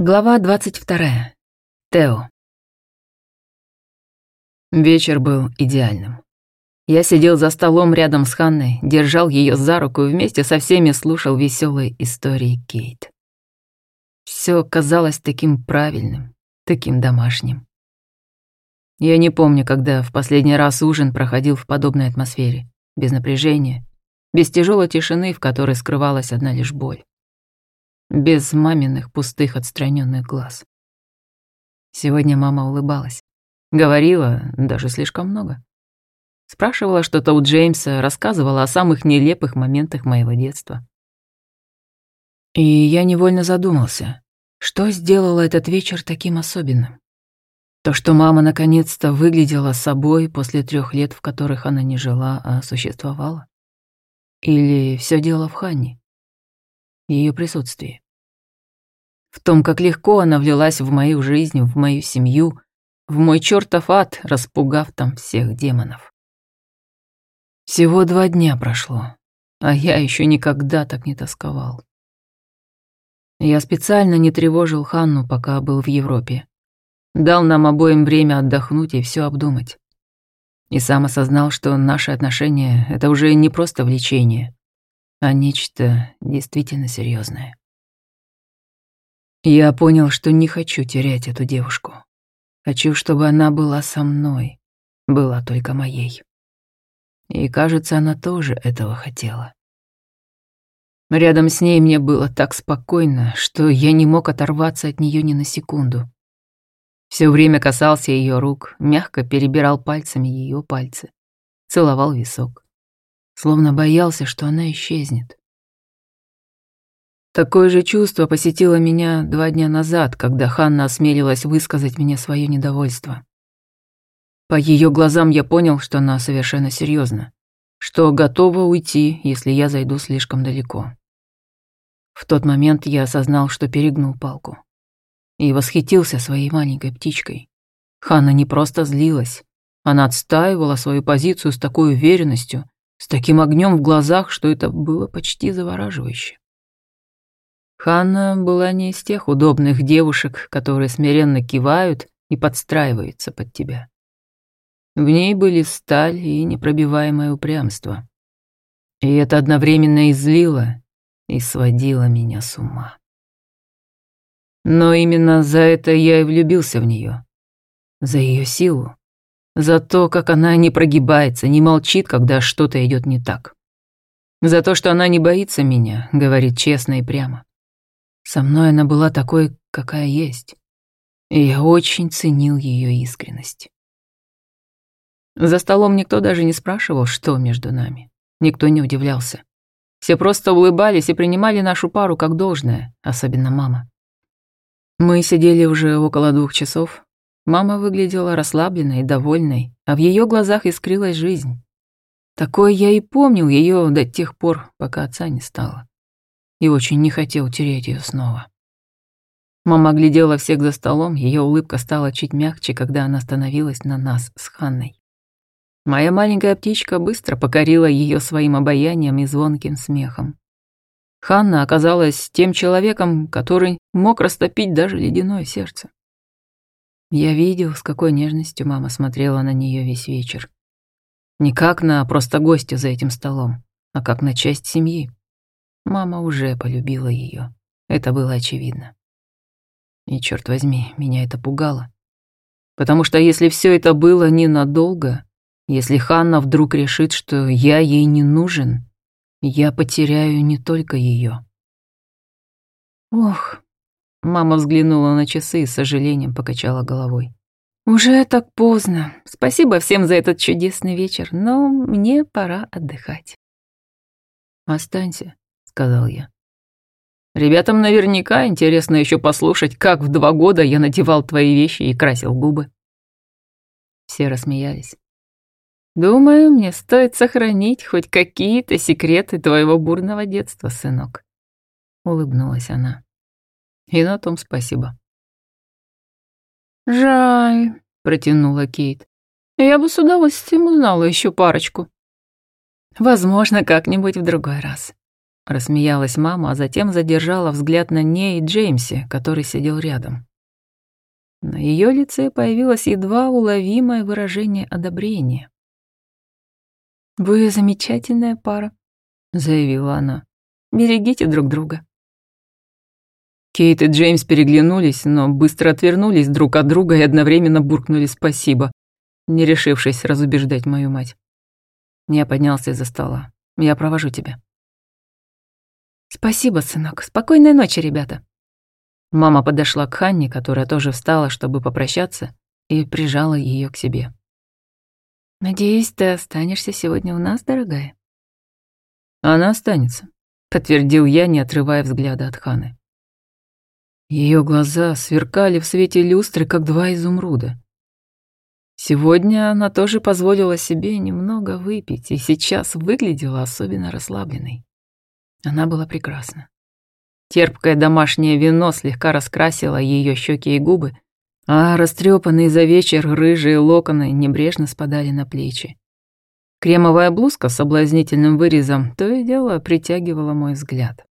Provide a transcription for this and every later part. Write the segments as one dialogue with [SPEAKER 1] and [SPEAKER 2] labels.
[SPEAKER 1] Глава 22. Тео. Вечер был идеальным. Я сидел за столом рядом с Ханной, держал ее за руку и вместе со всеми слушал веселые истории Кейт. Все казалось таким правильным, таким домашним. Я не помню, когда в последний раз ужин проходил в подобной атмосфере, без напряжения, без тяжелой тишины, в которой скрывалась одна лишь боль без маминых пустых отстраненных глаз. Сегодня мама улыбалась. Говорила даже слишком много. Спрашивала что-то у Джеймса, рассказывала о самых нелепых моментах моего детства. И я невольно задумался, что сделало этот вечер таким особенным? То, что мама наконец-то выглядела собой после трех лет, в которых она не жила, а существовала? Или все дело в Ханне? Ее присутствии. В том, как легко она влилась в мою жизнь, в мою семью, в мой чертов ад, распугав там всех демонов. Всего два дня прошло, а я еще никогда так не тосковал. Я специально не тревожил Ханну, пока был в Европе. Дал нам обоим время отдохнуть и все обдумать. И сам осознал, что наши отношения — это уже не просто влечение, а нечто действительно серьезное. Я понял, что не хочу терять эту девушку. Хочу, чтобы она была со мной, была только моей. И, кажется, она тоже этого хотела. Рядом с ней мне было так спокойно, что я не мог оторваться от нее ни на секунду. Все время касался ее рук, мягко перебирал пальцами ее пальцы, целовал висок словно боялся, что она исчезнет. Такое же чувство посетило меня два дня назад, когда Ханна осмелилась высказать мне свое недовольство. По ее глазам я понял, что она совершенно серьезна, что готова уйти, если я зайду слишком далеко. В тот момент я осознал, что перегнул палку. И восхитился своей маленькой птичкой. Ханна не просто злилась, она отстаивала свою позицию с такой уверенностью, с таким огнем в глазах, что это было почти завораживающе. Ханна была не из тех удобных девушек, которые смиренно кивают и подстраиваются под тебя. В ней были сталь и непробиваемое упрямство. И это одновременно и злило, и сводило меня с ума. Но именно за это я и влюбился в нее. За ее силу, за то, как она не прогибается, не молчит, когда что-то идет не так. За то, что она не боится меня, говорит честно и прямо. Со мной она была такой, какая есть. И я очень ценил ее искренность. За столом никто даже не спрашивал, что между нами. Никто не удивлялся. Все просто улыбались и принимали нашу пару как должное, особенно мама. Мы сидели уже около двух часов, Мама выглядела расслабленной и довольной, а в ее глазах искрилась жизнь. Такой я и помнил ее до тех пор, пока отца не стало. И очень не хотел терять ее снова. Мама глядела всех за столом, ее улыбка стала чуть мягче, когда она становилась на нас с Ханной. Моя маленькая птичка быстро покорила ее своим обаянием и звонким смехом. Ханна оказалась тем человеком, который мог растопить даже ледяное сердце. Я видел, с какой нежностью мама смотрела на нее весь вечер. Не как на просто гостя за этим столом, а как на часть семьи. Мама уже полюбила ее. Это было очевидно. И, черт возьми, меня это пугало. Потому что если все это было ненадолго, если Ханна вдруг решит, что я ей не нужен, я потеряю не только ее. Ох, Мама взглянула на часы и с сожалением покачала головой. «Уже так поздно. Спасибо всем за этот чудесный вечер, но мне пора отдыхать». «Останься», — сказал я. «Ребятам наверняка интересно еще послушать, как в два года я надевал твои вещи и красил губы». Все рассмеялись. «Думаю, мне стоит сохранить хоть какие-то секреты твоего бурного детства, сынок», — улыбнулась она. И на том спасибо. «Жаль», — протянула Кейт. «Я бы с удовольствием узнала еще парочку». «Возможно, как-нибудь в другой раз». рассмеялась мама, а затем задержала взгляд на ней и Джеймсе, который сидел рядом. На ее лице появилось едва уловимое выражение одобрения. «Вы замечательная пара», — заявила она. «Берегите друг друга». Кейт и Джеймс переглянулись, но быстро отвернулись друг от друга и одновременно буркнули «спасибо», не решившись разубеждать мою мать. Я поднялся из-за стола. «Я провожу тебя». «Спасибо, сынок. Спокойной ночи, ребята». Мама подошла к Ханне, которая тоже встала, чтобы попрощаться, и прижала ее к себе. «Надеюсь, ты останешься сегодня у нас, дорогая?» «Она останется», — подтвердил я, не отрывая взгляда от Ханы. Ее глаза сверкали в свете люстры, как два изумруда. Сегодня она тоже позволила себе немного выпить, и сейчас выглядела особенно расслабленной. Она была прекрасна. Терпкое домашнее вино слегка раскрасило ее щеки и губы, а растрепанные за вечер рыжие локоны небрежно спадали на плечи. Кремовая блузка с соблазнительным вырезом то и дело притягивала мой взгляд.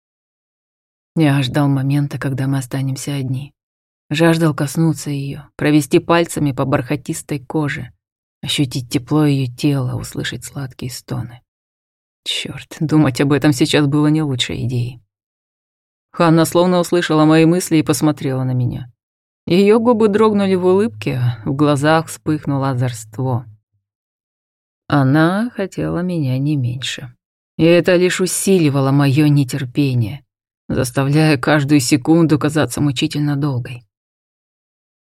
[SPEAKER 1] Я ждал момента, когда мы останемся одни. Жаждал коснуться ее, провести пальцами по бархатистой коже, ощутить тепло ее тела, услышать сладкие стоны. Черт, думать об этом сейчас было не лучшей идеей. Ханна словно услышала мои мысли и посмотрела на меня. Ее губы дрогнули в улыбке, в глазах вспыхнуло озорство. Она хотела меня не меньше. И это лишь усиливало мое нетерпение заставляя каждую секунду казаться мучительно долгой.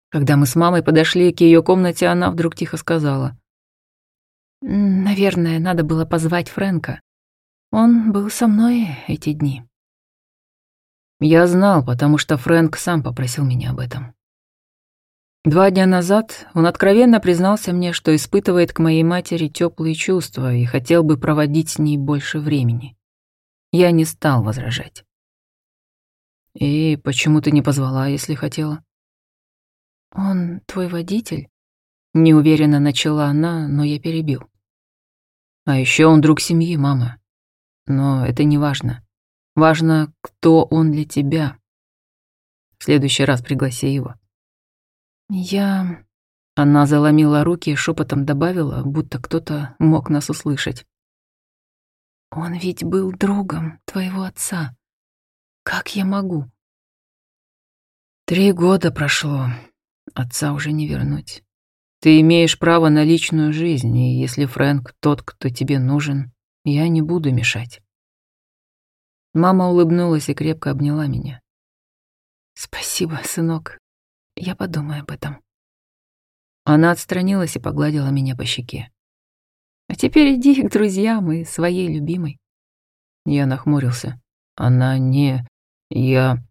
[SPEAKER 1] Когда мы с мамой подошли к ее комнате, она вдруг тихо сказала. «Наверное, надо было позвать Фрэнка. Он был со мной эти дни». Я знал, потому что Фрэнк сам попросил меня об этом. Два дня назад он откровенно признался мне, что испытывает к моей матери теплые чувства и хотел бы проводить с ней больше времени. Я не стал возражать. «И почему ты не позвала, если хотела?» «Он твой водитель?» Неуверенно начала она, но я перебил. «А еще он друг семьи, мама. Но это не важно. Важно, кто он для тебя. В следующий раз пригласи его». «Я...» Она заломила руки и шепотом добавила, будто кто-то мог нас услышать. «Он ведь был другом твоего отца. Как я могу? Три года прошло. Отца уже не вернуть. Ты имеешь право на личную жизнь, и если Фрэнк тот, кто тебе нужен, я не буду мешать. Мама улыбнулась и крепко обняла меня. Спасибо, сынок. Я подумаю об этом. Она отстранилась и погладила меня по щеке. А теперь иди к друзьям и своей любимой. Я нахмурился. Она не... «Я...»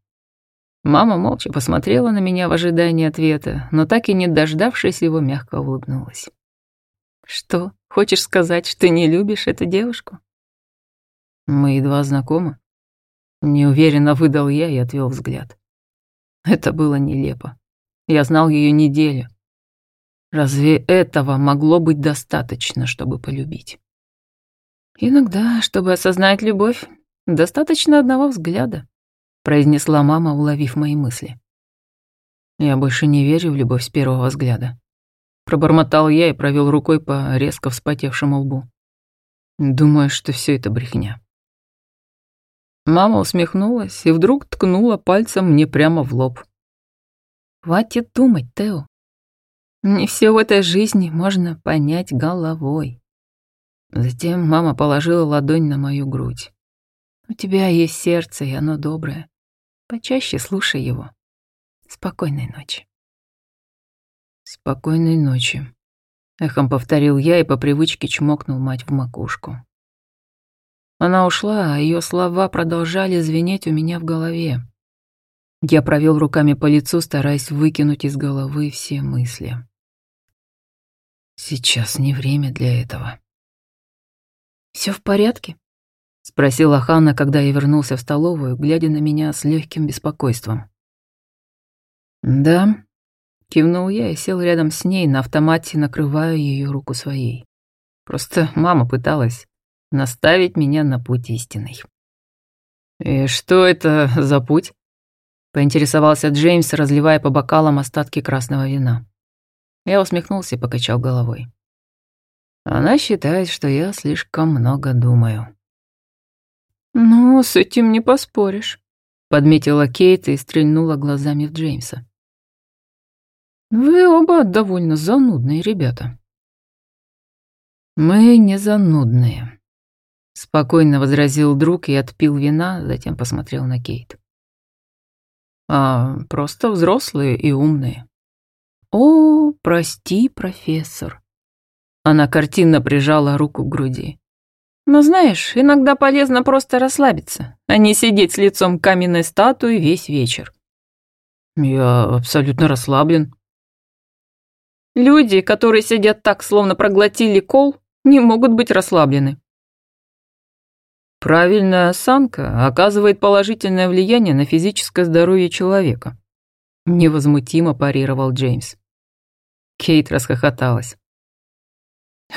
[SPEAKER 1] Мама молча посмотрела на меня в ожидании ответа, но так и не дождавшись его, мягко улыбнулась. «Что, хочешь сказать, что не любишь эту девушку?» «Мы едва знакомы». Неуверенно выдал я и отвел взгляд. Это было нелепо. Я знал ее неделю. Разве этого могло быть достаточно, чтобы полюбить? Иногда, чтобы осознать любовь, достаточно одного взгляда произнесла мама, уловив мои мысли. Я больше не верю в любовь с первого взгляда. Пробормотал я и провел рукой по резко вспотевшему лбу. Думаю, что все это брехня. Мама усмехнулась и вдруг ткнула пальцем мне прямо в лоб. «Хватит думать, Тео. Не все в этой жизни можно понять головой». Затем мама положила ладонь на мою грудь. «У тебя есть сердце, и оно доброе. Почаще слушай его. Спокойной ночи. Спокойной ночи. Эхом повторил я и по привычке чмокнул мать в макушку. Она ушла, а ее слова продолжали звенеть у меня в голове. Я провел руками по лицу, стараясь выкинуть из головы все мысли. Сейчас не время для этого. Все в порядке? — спросила Ханна, когда я вернулся в столовую, глядя на меня с легким беспокойством. «Да», — кивнул я и сел рядом с ней, на автомате накрывая ее руку своей. Просто мама пыталась наставить меня на путь истинный. «И что это за путь?» — поинтересовался Джеймс, разливая по бокалам остатки красного вина. Я усмехнулся и покачал головой. Она считает, что я слишком много думаю. «Ну, с этим не поспоришь», — подметила Кейт и стрельнула глазами в Джеймса. «Вы оба довольно занудные ребята». «Мы не занудные», — спокойно возразил друг и отпил вина, затем посмотрел на Кейт. «А просто взрослые и умные». «О, прости, профессор». Она картинно прижала руку к груди. «Но знаешь, иногда полезно просто расслабиться, а не сидеть с лицом каменной статуи весь вечер». «Я абсолютно расслаблен». «Люди, которые сидят так, словно проглотили кол, не могут быть расслаблены». Правильная осанка оказывает положительное влияние на физическое здоровье человека. Невозмутимо парировал Джеймс. Кейт расхохоталась.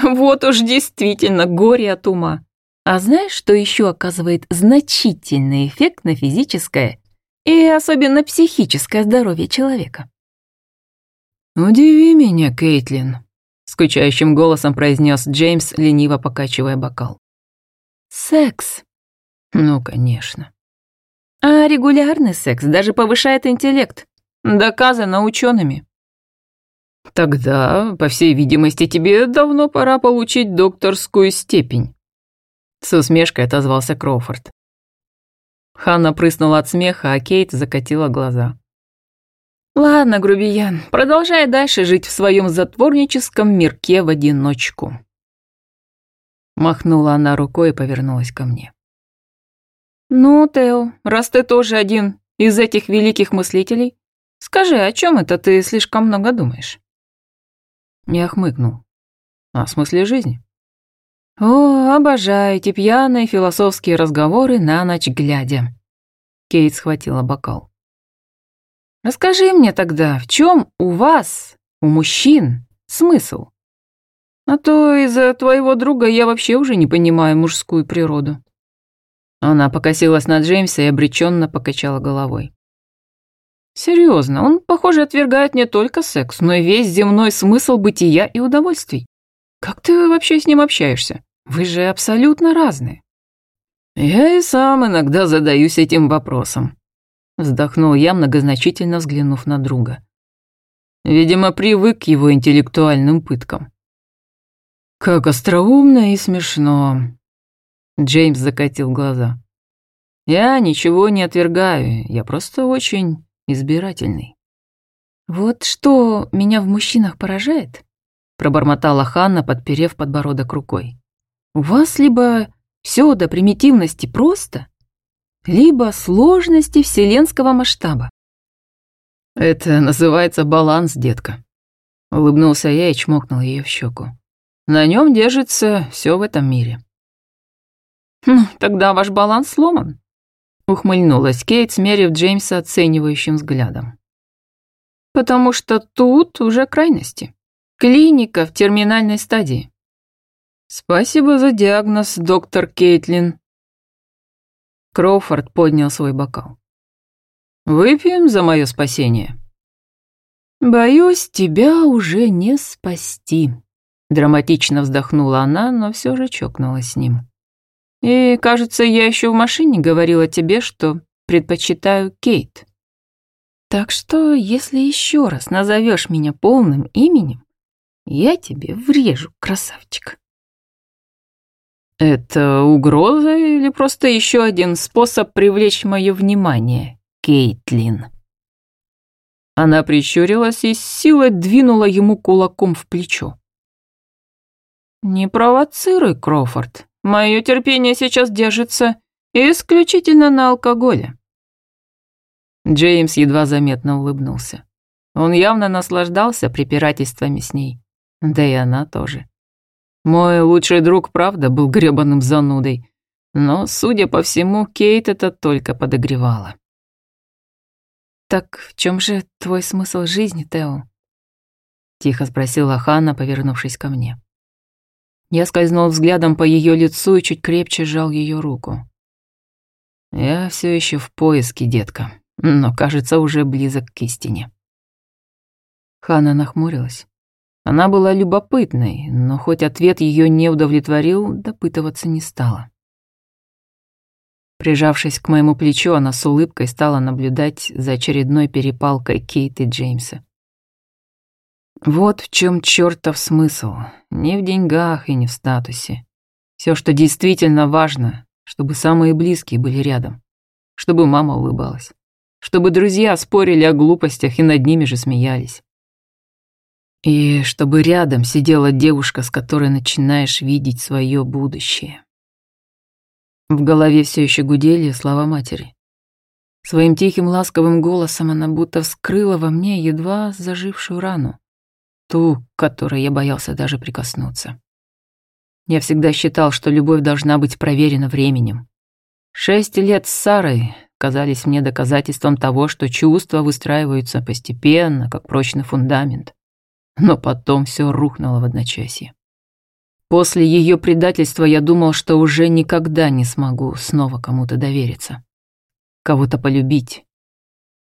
[SPEAKER 1] Вот уж действительно горе от ума. А знаешь, что еще оказывает значительный эффект на физическое и особенно психическое здоровье человека? «Удиви меня, Кейтлин», — скучающим голосом произнес Джеймс, лениво покачивая бокал. «Секс». «Ну, конечно». «А регулярный секс даже повышает интеллект. Доказано учеными. Тогда, по всей видимости, тебе давно пора получить докторскую степень. С усмешкой отозвался Кроуфорд. Ханна прыснула от смеха, а Кейт закатила глаза. «Ладно, грубиян, продолжай дальше жить в своем затворническом мирке в одиночку». Махнула она рукой и повернулась ко мне. «Ну, Тео, раз ты тоже один из этих великих мыслителей, скажи, о чем это ты слишком много думаешь?» Я хмыкнул. О смысле жизни? О, обожаю эти пьяные философские разговоры на ночь глядя. Кейт схватила бокал. Расскажи мне тогда, в чем у вас, у мужчин, смысл? А то из-за твоего друга я вообще уже не понимаю мужскую природу. Она покосилась на Джеймса и обреченно покачала головой. Серьезно, он, похоже, отвергает не только секс, но и весь земной смысл бытия и удовольствий. Как ты вообще с ним общаешься? Вы же абсолютно разные. Я и сам иногда задаюсь этим вопросом. Вздохнул я, многозначительно взглянув на друга. Видимо, привык к его интеллектуальным пыткам. Как остроумно и смешно. Джеймс закатил глаза. Я ничего не отвергаю, я просто очень избирательный. «Вот что меня в мужчинах поражает?» — пробормотала Ханна, подперев подбородок рукой. «У вас либо все до примитивности просто, либо сложности вселенского масштаба». «Это называется баланс, детка», — улыбнулся я и чмокнул ее в щеку. «На нем держится все в этом мире». «Ну, тогда ваш баланс сломан», Ухмыльнулась Кейт, смерив Джеймса оценивающим взглядом. «Потому что тут уже крайности. Клиника в терминальной стадии». «Спасибо за диагноз, доктор Кейтлин». Кроуфорд поднял свой бокал. «Выпьем за мое спасение». «Боюсь, тебя уже не спасти», — драматично вздохнула она, но все же чокнулась с ним. И, кажется, я еще в машине говорила тебе, что предпочитаю Кейт. Так что, если еще раз назовешь меня полным именем, я тебе врежу, красавчик. Это угроза или просто еще один способ привлечь мое внимание, Кейтлин? Она прищурилась и с силой двинула ему кулаком в плечо. «Не провоцируй, Крофорд. Мое терпение сейчас держится исключительно на алкоголе». Джеймс едва заметно улыбнулся. Он явно наслаждался препирательствами с ней. Да и она тоже. Мой лучший друг, правда, был гребаным занудой. Но, судя по всему, Кейт это только подогревала. «Так в чем же твой смысл жизни, Тео?» Тихо спросила Ханна, повернувшись ко мне. Я скользнул взглядом по ее лицу и чуть крепче сжал ее руку. Я все еще в поиске, детка, но, кажется, уже близок к истине. Хана нахмурилась. Она была любопытной, но хоть ответ ее не удовлетворил, допытываться не стала. Прижавшись к моему плечу, она с улыбкой стала наблюдать за очередной перепалкой Кейт и Джеймса. Вот в чем чертов смысл. Не в деньгах и не в статусе. Все, что действительно важно, чтобы самые близкие были рядом. Чтобы мама улыбалась. Чтобы друзья спорили о глупостях и над ними же смеялись. И чтобы рядом сидела девушка, с которой начинаешь видеть свое будущее. В голове все еще гудели слова матери. Своим тихим ласковым голосом она будто вскрыла во мне едва зажившую рану. Ту, которой я боялся даже прикоснуться. Я всегда считал, что любовь должна быть проверена временем. Шесть лет с Сарой казались мне доказательством того, что чувства выстраиваются постепенно, как прочный фундамент. Но потом все рухнуло в одночасье. После ее предательства я думал, что уже никогда не смогу снова кому-то довериться. Кого-то полюбить.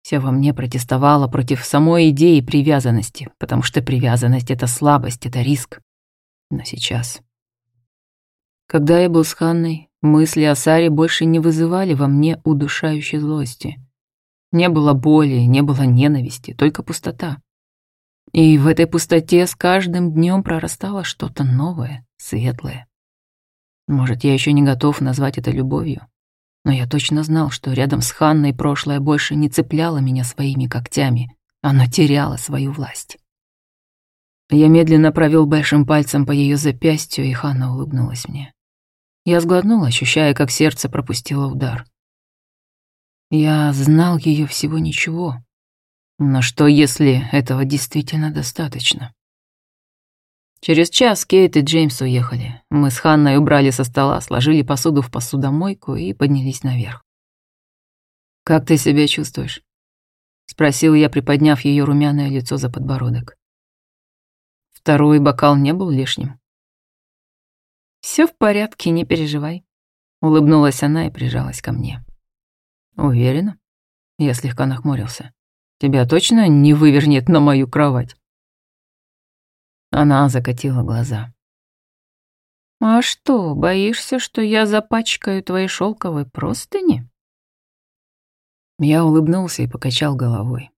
[SPEAKER 1] Все во мне протестовало против самой идеи привязанности, потому что привязанность — это слабость, это риск. Но сейчас... Когда я был с Ханной, мысли о Саре больше не вызывали во мне удушающей злости. Не было боли, не было ненависти, только пустота. И в этой пустоте с каждым днем прорастало что-то новое, светлое. Может, я еще не готов назвать это любовью, но я точно знал, что рядом с Ханной прошлое больше не цепляло меня своими когтями, оно теряло свою власть. Я медленно провел большим пальцем по ее запястью, и Ханна улыбнулась мне. Я сглотнул, ощущая, как сердце пропустило удар. Я знал ее всего ничего, но что, если этого действительно достаточно? Через час Кейт и Джеймс уехали. Мы с Ханной убрали со стола, сложили посуду в посудомойку и поднялись наверх. «Как ты себя чувствуешь?» — спросил я, приподняв ее румяное лицо за подбородок. Второй бокал не был лишним. Все в порядке, не переживай», — улыбнулась она и прижалась ко мне. «Уверена?» Я слегка нахмурился. Тебя точно не вывернет на мою кровать?» Она закатила глаза. «А что, боишься, что я запачкаю твои шелковые простыни?» Я улыбнулся и покачал головой.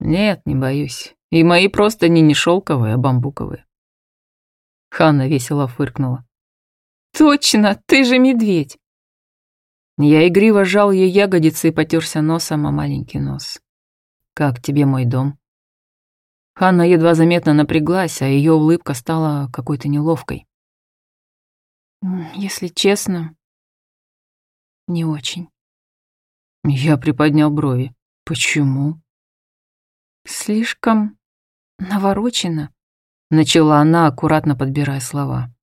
[SPEAKER 1] «Нет, не боюсь. И мои простыни не шелковые, а бамбуковые». Ханна весело фыркнула. «Точно, ты же медведь!» Я игриво сжал ее ягодицы и потерся носом о маленький нос. «Как тебе мой дом?» Ханна едва заметно напряглась, а ее улыбка стала какой-то неловкой. «Если честно, не очень». Я приподнял брови. «Почему?» «Слишком наворочено», — начала она, аккуратно подбирая слова.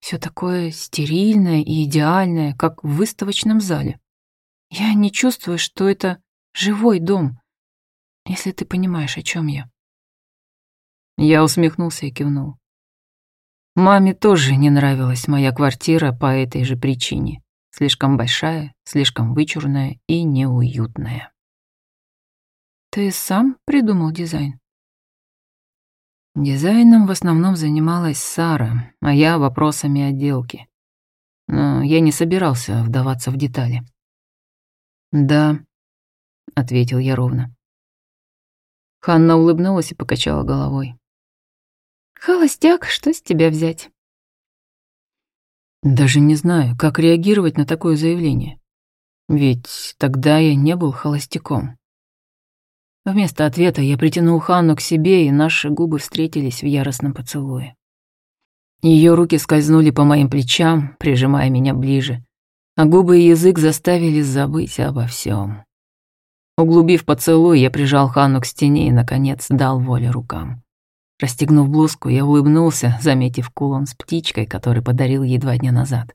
[SPEAKER 1] Все такое стерильное и идеальное, как в выставочном зале. Я не чувствую, что это живой дом если ты понимаешь, о чем я». Я усмехнулся и кивнул. Маме тоже не нравилась моя квартира по этой же причине. Слишком большая, слишком вычурная и неуютная. «Ты сам придумал дизайн?» Дизайном в основном занималась Сара, а я вопросами отделки. Но я не собирался вдаваться в детали. «Да», — ответил я ровно. Ханна улыбнулась и покачала головой. «Холостяк, что с тебя взять?» Даже не знаю, как реагировать на такое заявление. Ведь тогда я не был холостяком. Вместо ответа я притянул Ханну к себе, и наши губы встретились в яростном поцелуе. Ее руки скользнули по моим плечам, прижимая меня ближе, а губы и язык заставили забыть обо всем. Углубив поцелуй, я прижал Ханну к стене и, наконец, дал волю рукам. Расстегнув блузку, я улыбнулся, заметив кулон с птичкой, который подарил ей два дня назад.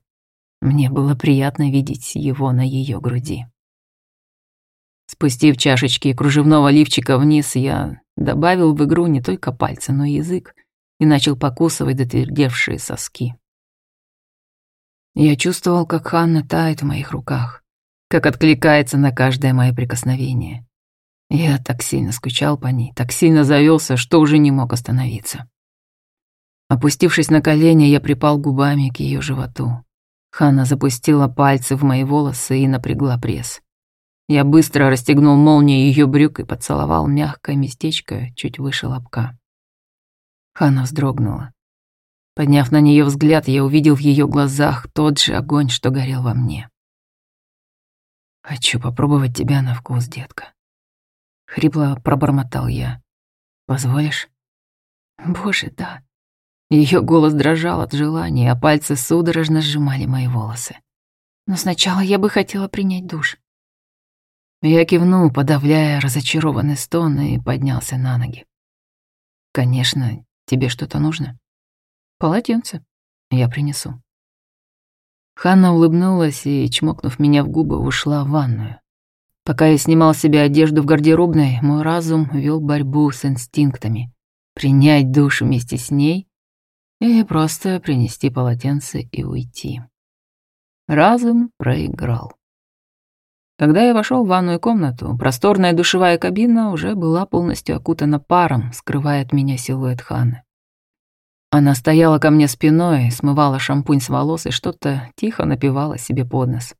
[SPEAKER 1] Мне было приятно видеть его на ее груди. Спустив чашечки кружевного лифчика вниз, я добавил в игру не только пальцы, но и язык и начал покусывать дотвердевшие соски. Я чувствовал, как Ханна тает в моих руках. как откликается на каждое мое прикосновение. Я так сильно скучал по ней, так сильно завелся, что уже не мог остановиться. Опустившись на колени, я припал губами к ее животу. Ханна запустила пальцы в мои волосы и напрягла пресс. Я быстро расстегнул молнию ее брюк и поцеловал мягкое местечко чуть выше лобка. Ханна вздрогнула. Подняв на нее взгляд, я увидел в ее глазах тот же огонь, что горел во мне. «Хочу попробовать тебя на вкус, детка». Хрипло пробормотал я. «Позволишь?» «Боже, да». Ее голос дрожал от желания, а пальцы судорожно сжимали мои волосы. «Но сначала я бы хотела принять душ». Я кивнул, подавляя разочарованный стон, и поднялся на ноги. «Конечно, тебе что-то нужно?» «Полотенце. Я принесу». Ханна улыбнулась и, чмокнув меня в губы, ушла в ванную. Пока я снимал себе одежду в гардеробной, мой разум вел борьбу с инстинктами. Принять душ вместе с ней или просто принести полотенце и уйти. Разум проиграл. Когда я вошел в ванную комнату, просторная душевая кабина уже была полностью окутана паром, скрывая от меня силуэт Ханы. Она стояла ко мне спиной, смывала шампунь с волос и что-то тихо напевала себе под нос.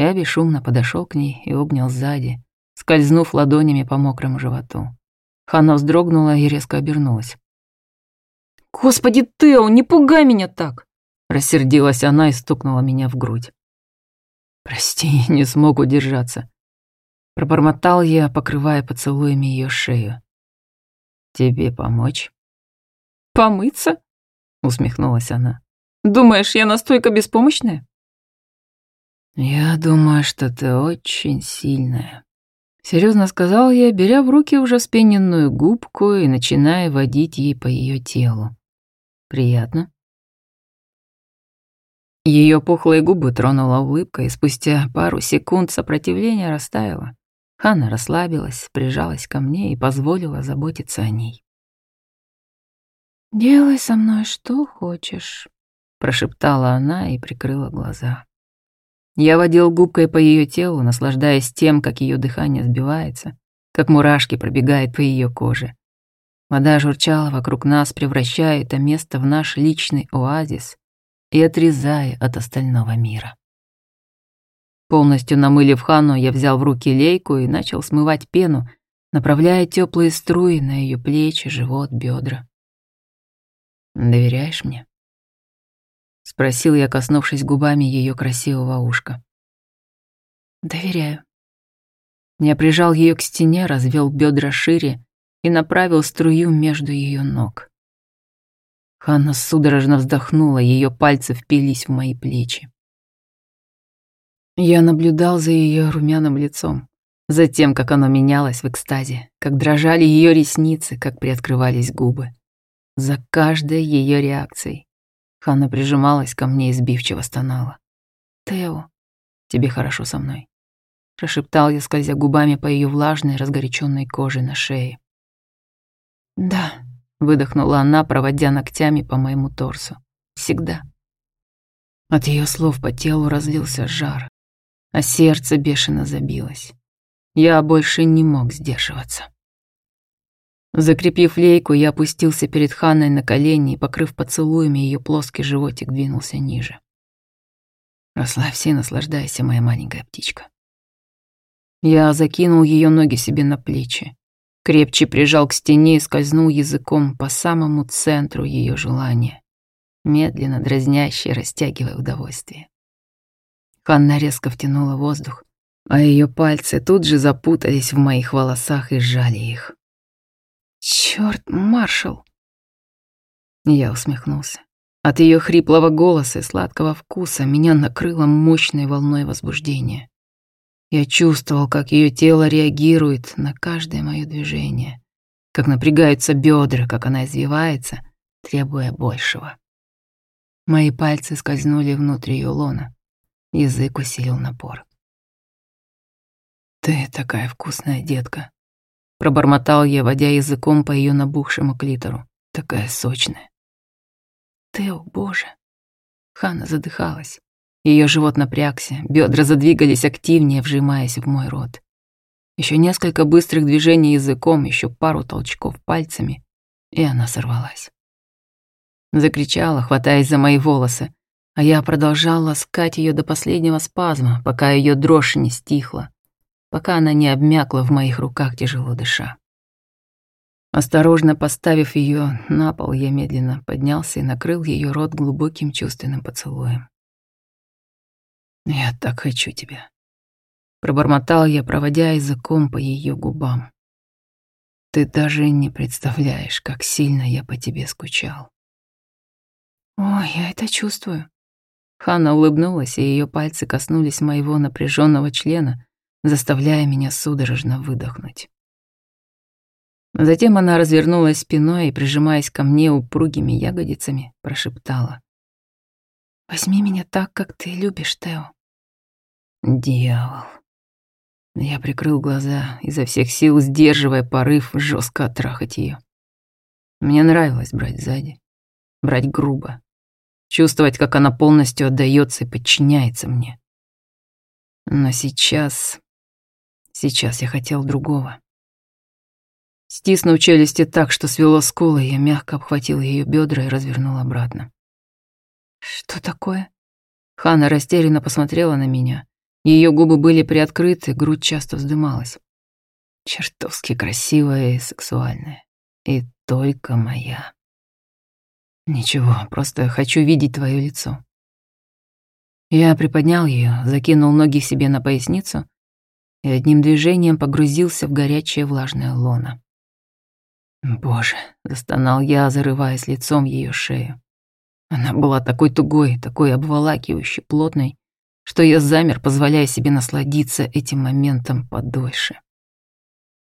[SPEAKER 1] Я бесшумно подошел к ней и обнял сзади, скользнув ладонями по мокрому животу. Ханна вздрогнула и резко обернулась. «Господи, Тео, не пугай меня так!» Рассердилась она и стукнула меня в грудь. Прости, не смог удержаться. Пробормотал я, покрывая поцелуями ее шею. Тебе помочь? Помыться? Усмехнулась она. Думаешь, я настолько беспомощная? Я думаю, что ты очень сильная. Серьезно сказал я, беря в руки уже вспененную губку и начиная водить ей по ее телу. Приятно? Ее пухлые губы тронула улыбка, и спустя пару секунд сопротивление растаяло. Ханна расслабилась, прижалась ко мне и позволила заботиться о ней. «Делай со мной что хочешь», — прошептала она и прикрыла глаза. Я водил губкой по ее телу, наслаждаясь тем, как ее дыхание сбивается, как мурашки пробегают по ее коже. Вода журчала вокруг нас, превращая это место в наш личный оазис, и отрезая от остального мира. Полностью намылив Хану, я взял в руки лейку и начал смывать пену, направляя теплые струи на ее плечи, живот, бедра. «Доверяешь мне?» — спросил я, коснувшись губами ее красивого ушка. «Доверяю». Я прижал ее к стене, развел бедра шире и направил струю между ее ног. Ханна судорожно вздохнула, ее пальцы впились в мои плечи. Я наблюдал за ее румяным лицом, за тем, как оно менялось в экстазе, как дрожали ее ресницы, как приоткрывались губы. За каждой ее реакцией. Ханна прижималась ко мне и сбивчиво стонала. «Тео, тебе хорошо со мной», — прошептал я, скользя губами по ее влажной, разгоряченной коже на шее. «Да», Выдохнула она, проводя ногтями по моему торсу. Всегда. От ее слов по телу разлился жар, а сердце бешено забилось. Я больше не мог сдерживаться. Закрепив лейку, я опустился перед Ханной на колени и, покрыв поцелуями, ее плоский животик двинулся ниже. Расслабься и наслаждайся, моя маленькая птичка. Я закинул ее ноги себе на плечи, Крепче прижал к стене и скользнул языком по самому центру ее желания, медленно, дразняще растягивая удовольствие. Ханна резко втянула воздух, а ее пальцы тут же запутались в моих волосах и сжали их. «Чёрт, маршал!» Я усмехнулся. От ее хриплого голоса и сладкого вкуса меня накрыло мощной волной возбуждения. Я чувствовал, как ее тело реагирует на каждое мое движение, как напрягаются бедра, как она извивается, требуя большего. Мои пальцы скользнули внутрь ее лона. Язык усилил напор. «Ты такая вкусная детка», — пробормотал я, водя языком по ее набухшему клитору. «Такая сочная». «Ты, о боже!» Хана задыхалась. Ее живот напрягся, бедра задвигались активнее, вжимаясь в мой рот. Еще несколько быстрых движений языком, еще пару толчков пальцами, и она сорвалась. Закричала, хватаясь за мои волосы, а я продолжал ласкать ее до последнего спазма, пока ее дрожь не стихла, пока она не обмякла в моих руках, тяжело дыша. Осторожно поставив ее на пол, я медленно поднялся и накрыл ее рот глубоким чувственным поцелуем. «Я так хочу тебя», — пробормотал я, проводя языком по ее губам. «Ты даже не представляешь, как сильно я по тебе скучал».
[SPEAKER 2] «О, я это чувствую».
[SPEAKER 1] Ханна улыбнулась, и ее пальцы коснулись моего напряженного члена, заставляя меня судорожно выдохнуть. Затем она развернулась спиной и, прижимаясь ко мне упругими ягодицами, прошептала.
[SPEAKER 2] «Возьми меня так, как ты любишь, Тео».
[SPEAKER 1] Дьявол. Я прикрыл глаза, изо всех сил сдерживая порыв жестко оттрахать ее. Мне нравилось брать сзади, брать грубо, чувствовать, как она полностью отдается и подчиняется мне. Но сейчас... Сейчас я хотел другого. Стиснув челюсти так, что свело скулы, я мягко обхватил ее бедра и развернул обратно.
[SPEAKER 2] «Что такое?»
[SPEAKER 1] Хана растерянно посмотрела на меня. Ее губы были приоткрыты, грудь часто вздымалась. Чертовски красивая и сексуальная. И только моя. Ничего, просто хочу видеть твое лицо. Я приподнял ее, закинул ноги себе на поясницу и одним движением погрузился в горячее влажное лоно. Боже, застонал я, зарываясь лицом в ее шею. Она была такой тугой, такой обволакивающей, плотной, что я замер, позволяя себе насладиться этим моментом подольше.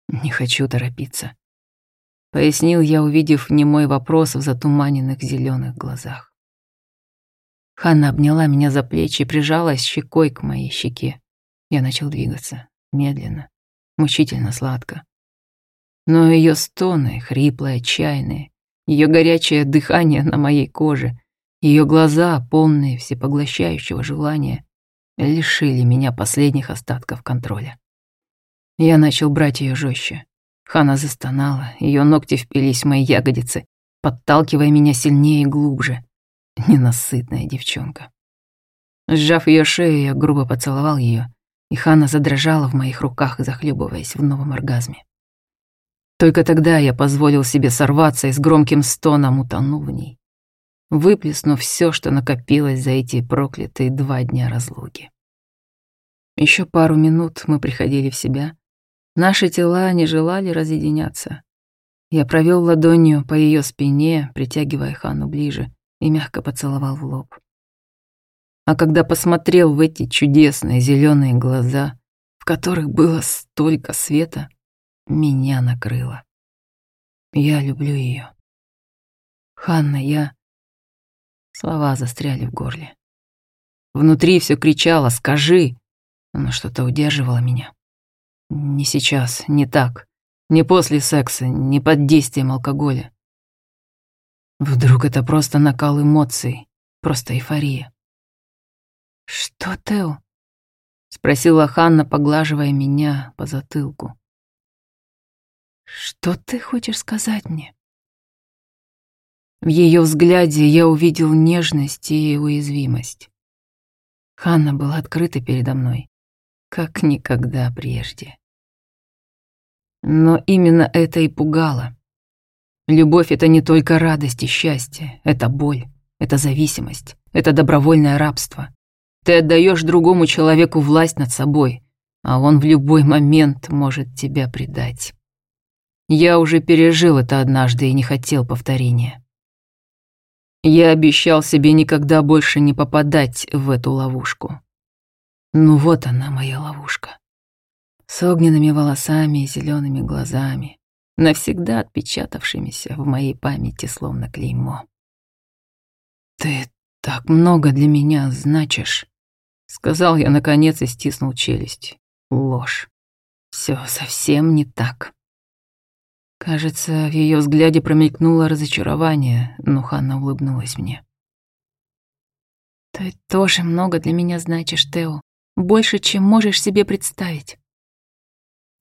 [SPEAKER 1] Не хочу торопиться. Пояснил я, увидев немой вопрос в затуманенных зеленых глазах. Ханна обняла меня за плечи и прижалась щекой к моей щеке. Я начал двигаться, медленно, мучительно сладко. Но ее стоны, хриплые, отчаянные, ее горячее дыхание на моей коже, ее глаза, полные всепоглощающего желания, лишили меня последних остатков контроля. Я начал брать ее жестче. Хана застонала, ее ногти впились в мои ягодицы, подталкивая меня сильнее и глубже. Ненасытная девчонка. Сжав ее шею, я грубо поцеловал ее, и Хана задрожала в моих руках, захлебываясь в новом оргазме. Только тогда я позволил себе сорваться и с громким стоном утонул в ней выплеснув все, что накопилось за эти проклятые два дня разлуки. Еще пару минут мы приходили в себя. Наши тела не желали разъединяться. Я провел ладонью по ее спине, притягивая Хану ближе, и мягко поцеловал в лоб. А когда посмотрел в эти чудесные зеленые глаза, в которых было столько света, меня накрыло. Я люблю ее. Ханна, я... Слова застряли в горле. Внутри все кричало «Скажи!», но что-то удерживало меня. Не сейчас, не так, не после секса, не под действием алкоголя. Вдруг это просто накал эмоций, просто эйфория.
[SPEAKER 2] «Что, Тео?»
[SPEAKER 1] — спросила Ханна, поглаживая меня по затылку.
[SPEAKER 2] «Что ты хочешь сказать мне?»
[SPEAKER 1] В ее взгляде я увидел нежность и уязвимость. Ханна была открыта передо мной, как никогда прежде. Но именно это и пугало. Любовь — это не только радость и счастье, это боль, это зависимость, это добровольное рабство. Ты отдаешь другому человеку власть над собой, а он в любой момент может тебя предать. Я уже пережил это однажды и не хотел повторения. Я обещал себе никогда больше не попадать в эту ловушку. Ну вот она, моя ловушка. С огненными волосами и зелеными глазами, навсегда отпечатавшимися в моей памяти словно клеймо. «Ты так много для меня значишь», — сказал я наконец и стиснул челюсть. Ложь. Все совсем не так. Кажется, в ее взгляде промелькнуло разочарование, но Ханна улыбнулась мне.
[SPEAKER 2] Ты тоже много для меня значишь, Тео. Больше, чем можешь себе представить.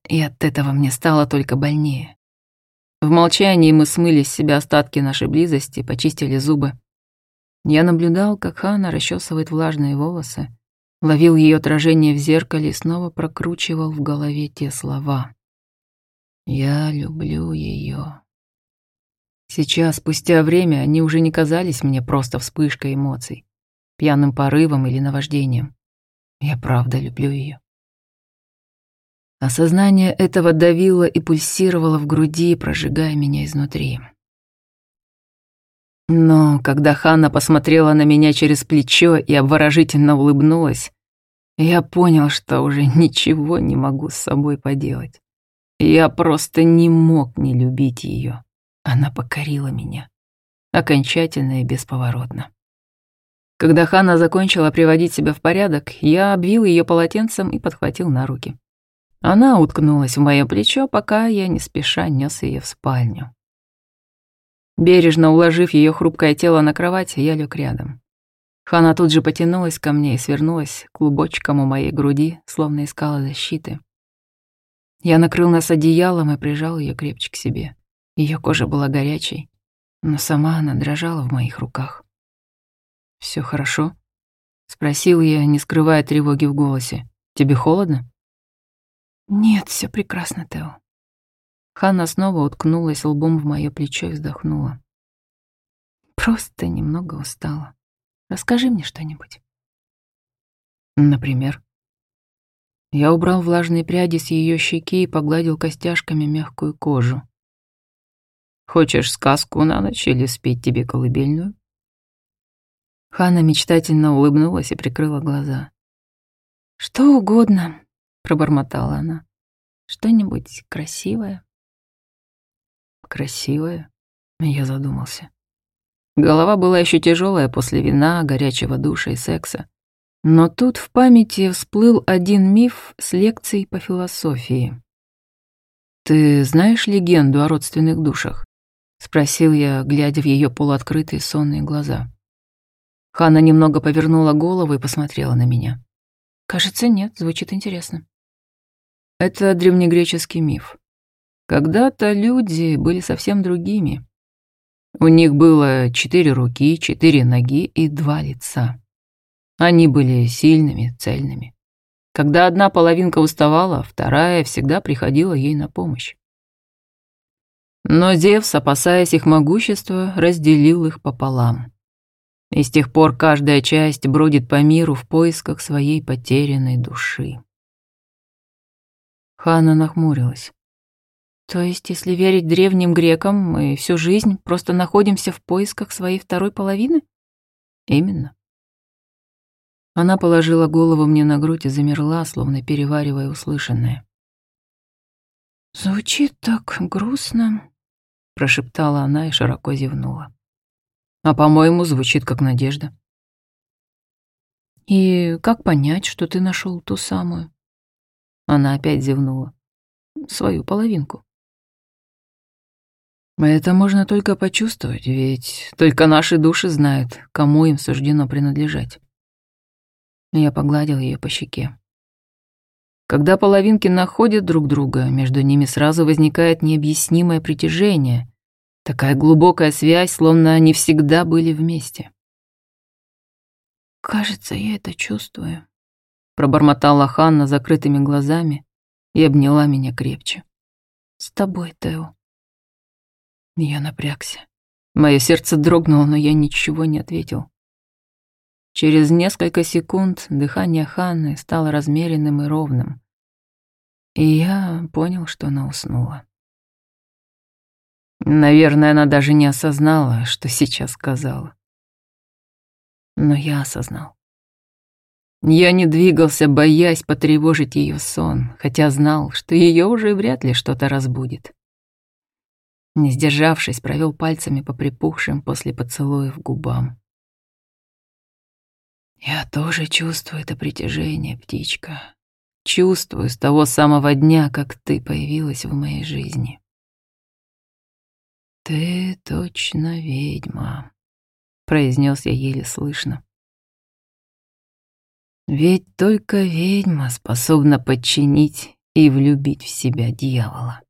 [SPEAKER 1] И от этого мне стало только больнее. В молчании мы смыли с себя остатки нашей близости, почистили зубы. Я наблюдал, как Хана расчесывает влажные волосы, ловил ее отражение в зеркале и снова прокручивал в голове те слова. «Я люблю ее». Сейчас, спустя время, они уже не казались мне просто вспышкой эмоций, пьяным порывом или наваждением. Я правда люблю ее. Осознание этого давило и пульсировало в груди, прожигая меня изнутри. Но когда Ханна посмотрела на меня через плечо и обворожительно улыбнулась, я понял, что уже ничего не могу с собой поделать. Я просто не мог не любить ее. Она покорила меня. Окончательно и бесповоротно. Когда Ханна закончила приводить себя в порядок, я обвил ее полотенцем и подхватил на руки. Она уткнулась в мое плечо, пока я не спеша нес ее в спальню. Бережно уложив ее хрупкое тело на кровать, я лег рядом. Хана тут же потянулась ко мне и свернулась клубочком у моей груди, словно искала защиты. Я накрыл нас одеялом и прижал ее крепче к себе. Ее кожа была горячей, но сама она дрожала в моих руках. Все хорошо?» — спросил я, не скрывая тревоги в голосе. «Тебе холодно?»
[SPEAKER 2] «Нет, все прекрасно, Тео».
[SPEAKER 1] Ханна снова уткнулась лбом в мое плечо и вздохнула.
[SPEAKER 2] «Просто немного устала. Расскажи мне что-нибудь».
[SPEAKER 1] «Например?» Я убрал влажные пряди с ее щеки и погладил костяшками мягкую кожу. «Хочешь сказку на ночь или спеть тебе колыбельную?» Ханна мечтательно улыбнулась и прикрыла глаза.
[SPEAKER 2] «Что угодно», пробормотала она. Что-нибудь красивое?
[SPEAKER 1] Красивое? Я задумался. Голова была еще тяжелая после вина, горячего душа и секса. Но тут в памяти всплыл один миф с лекцией по философии. «Ты знаешь легенду о родственных душах?» — спросил я, глядя в ее полуоткрытые сонные глаза. Ханна немного повернула голову и посмотрела на меня.
[SPEAKER 2] «Кажется, нет, звучит интересно».
[SPEAKER 1] Это древнегреческий миф. Когда-то люди были совсем другими. У них было четыре руки, четыре ноги и два лица. Они были сильными, цельными. Когда одна половинка уставала, вторая всегда приходила ей на помощь. Но Зевс, опасаясь их могущества, разделил их пополам. И с тех пор каждая часть бродит по миру в поисках своей потерянной души. Ханна нахмурилась.
[SPEAKER 2] То есть, если верить древним грекам, мы всю жизнь просто находимся в поисках своей второй половины?
[SPEAKER 1] Именно. Она положила голову мне на грудь и замерла, словно переваривая услышанное.
[SPEAKER 2] «Звучит так грустно», — прошептала она и широко зевнула.
[SPEAKER 1] «А, по-моему, звучит как надежда».
[SPEAKER 2] «И как понять, что ты нашел ту самую?»
[SPEAKER 1] Она опять зевнула. Свою половинку. Это можно только почувствовать, ведь только наши души знают, кому им суждено принадлежать. Я погладил ее по щеке. Когда половинки находят друг друга, между ними сразу возникает необъяснимое притяжение, такая глубокая связь, словно они всегда были вместе.
[SPEAKER 2] «Кажется, я это чувствую»,
[SPEAKER 1] Пробормотала Ханна закрытыми глазами и обняла меня крепче.
[SPEAKER 2] «С тобой, Тео».
[SPEAKER 1] Я напрягся. Мое сердце дрогнуло, но я ничего не ответил. Через несколько секунд дыхание Ханны стало размеренным и ровным. И я понял, что она уснула. Наверное, она даже не осознала, что сейчас сказала. Но я осознал. Я не двигался, боясь потревожить ее сон, хотя знал, что ее уже вряд ли что-то разбудит. Не сдержавшись, провел пальцами по припухшим после поцелуев губам. «Я тоже чувствую это притяжение, птичка. Чувствую с того самого дня, как ты появилась в моей жизни. Ты точно ведьма», — произнес я еле слышно. Ведь только ведьма способна подчинить и влюбить в себя дьявола.